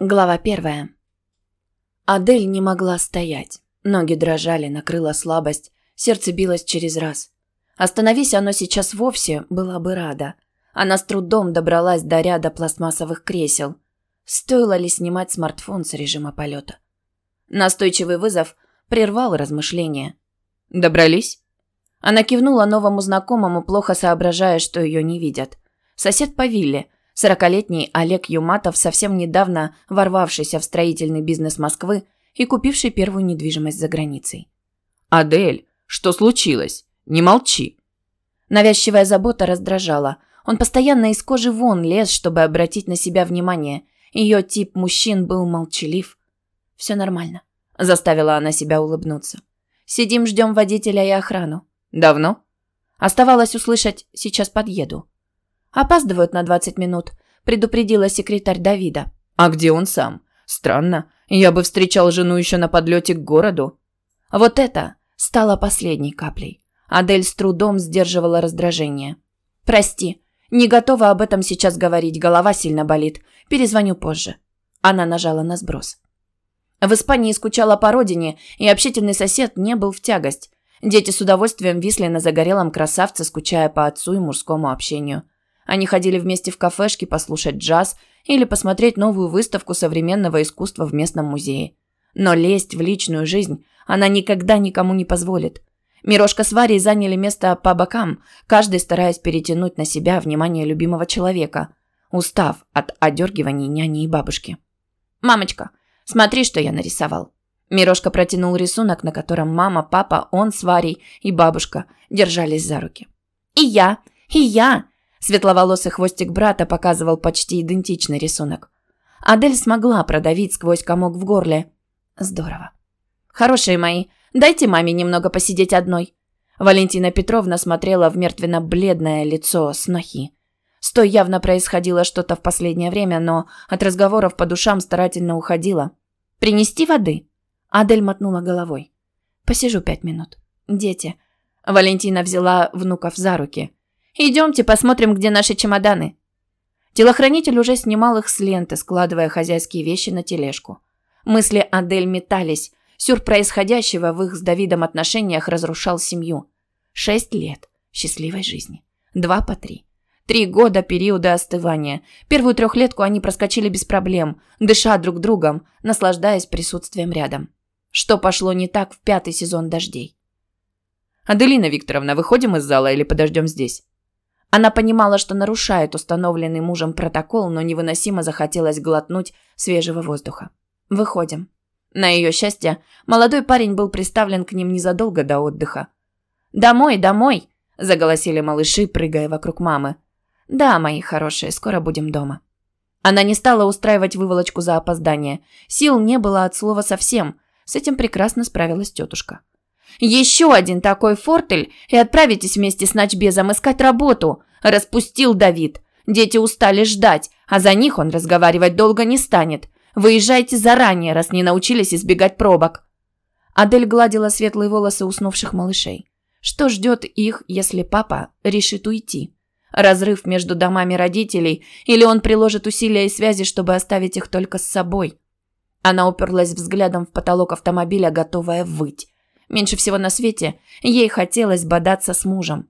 Глава первая. Адель не могла стоять. Ноги дрожали, накрыла слабость, сердце билось через раз. Остановись оно сейчас вовсе, была бы рада. Она с трудом добралась до ряда пластмассовых кресел. Стоило ли снимать смартфон с режима полета? Настойчивый вызов прервал размышления. «Добрались?» Она кивнула новому знакомому, плохо соображая, что ее не видят. Сосед по вилле – Сорокалетний Олег Юматов, совсем недавно ворвавшийся в строительный бизнес Москвы и купивший первую недвижимость за границей. «Адель, что случилось? Не молчи!» Навязчивая забота раздражала. Он постоянно из кожи вон лез, чтобы обратить на себя внимание. Ее тип мужчин был молчалив. «Все нормально», – заставила она себя улыбнуться. «Сидим, ждем водителя и охрану». «Давно?» Оставалось услышать «сейчас подъеду». «Опаздывают на 20 минут», – предупредила секретарь Давида. «А где он сам? Странно. Я бы встречал жену еще на подлете к городу». Вот это стало последней каплей. Адель с трудом сдерживала раздражение. «Прости, не готова об этом сейчас говорить, голова сильно болит. Перезвоню позже». Она нажала на сброс. В Испании скучала по родине, и общительный сосед не был в тягость. Дети с удовольствием висли на загорелом красавце, скучая по отцу и мужскому общению. Они ходили вместе в кафешки послушать джаз или посмотреть новую выставку современного искусства в местном музее. Но лезть в личную жизнь она никогда никому не позволит. Мирошка с Варей заняли место по бокам, каждый стараясь перетянуть на себя внимание любимого человека, устав от одергиваний няни и бабушки. «Мамочка, смотри, что я нарисовал». Мирошка протянул рисунок, на котором мама, папа, он с Варей и бабушка держались за руки. «И я, и я!» Светловолосый хвостик брата показывал почти идентичный рисунок. Адель смогла продавить сквозь комок в горле. Здорово. Хорошие мои, дайте маме немного посидеть одной. Валентина Петровна смотрела в мертвенно-бледное лицо снохи. С той явно происходило что-то в последнее время, но от разговоров по душам старательно уходила. «Принести воды?» Адель мотнула головой. «Посижу пять минут. Дети». Валентина взяла внуков за руки. Идемте посмотрим, где наши чемоданы». Телохранитель уже снимал их с ленты, складывая хозяйские вещи на тележку. Мысли Адель метались. Сюр происходящего в их с Давидом отношениях разрушал семью. Шесть лет счастливой жизни. Два по три. Три года периода остывания. Первую трехлетку они проскочили без проблем, дыша друг другом, наслаждаясь присутствием рядом. Что пошло не так в пятый сезон дождей? «Аделина Викторовна, выходим из зала или подождем здесь?» Она понимала, что нарушает установленный мужем протокол, но невыносимо захотелось глотнуть свежего воздуха. Выходим. На ее счастье, молодой парень был приставлен к ним незадолго до отдыха. «Домой, домой!» – заголосили малыши, прыгая вокруг мамы. «Да, мои хорошие, скоро будем дома». Она не стала устраивать выволочку за опоздание. Сил не было от слова совсем. С этим прекрасно справилась тетушка. Еще один такой фортель, и отправитесь вместе с Ночбезом искать работу. Распустил Давид. Дети устали ждать, а за них он разговаривать долго не станет. Выезжайте заранее, раз не научились избегать пробок. Адель гладила светлые волосы уснувших малышей. Что ждет их, если папа решит уйти? Разрыв между домами родителей или он приложит усилия и связи, чтобы оставить их только с собой? Она уперлась взглядом в потолок автомобиля, готовая выть. Меньше всего на свете ей хотелось бодаться с мужем.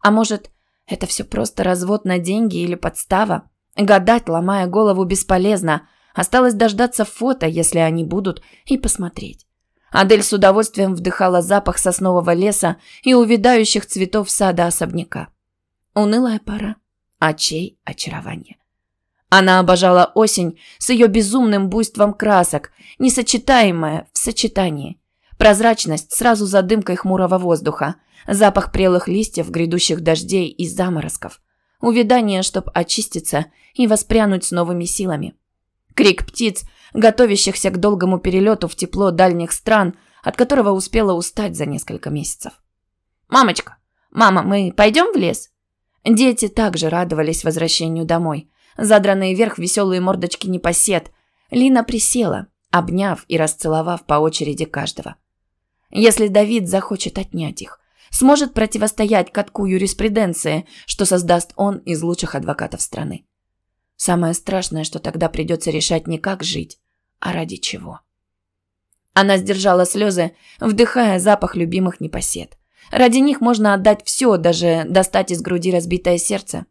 А может, это все просто развод на деньги или подстава? Гадать, ломая голову, бесполезно. Осталось дождаться фото, если они будут, и посмотреть. Адель с удовольствием вдыхала запах соснового леса и увядающих цветов сада особняка. Унылая пора. А чей очарование? Она обожала осень с ее безумным буйством красок, несочетаемое в сочетании. Прозрачность сразу за дымкой хмурого воздуха, запах прелых листьев, грядущих дождей и заморозков. Увядание, чтоб очиститься и воспрянуть с новыми силами. Крик птиц, готовящихся к долгому перелету в тепло дальних стран, от которого успела устать за несколько месяцев. «Мамочка! Мама, мы пойдем в лес?» Дети также радовались возвращению домой. Задранные вверх веселые мордочки непосед. Лина присела, обняв и расцеловав по очереди каждого. Если Давид захочет отнять их, сможет противостоять катку юриспруденции, что создаст он из лучших адвокатов страны. Самое страшное, что тогда придется решать не как жить, а ради чего. Она сдержала слезы, вдыхая запах любимых непосед. Ради них можно отдать все, даже достать из груди разбитое сердце.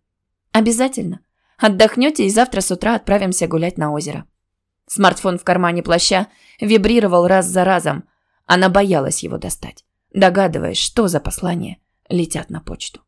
Обязательно. Отдохнете и завтра с утра отправимся гулять на озеро. Смартфон в кармане плаща вибрировал раз за разом. Она боялась его достать, догадываясь, что за послания летят на почту.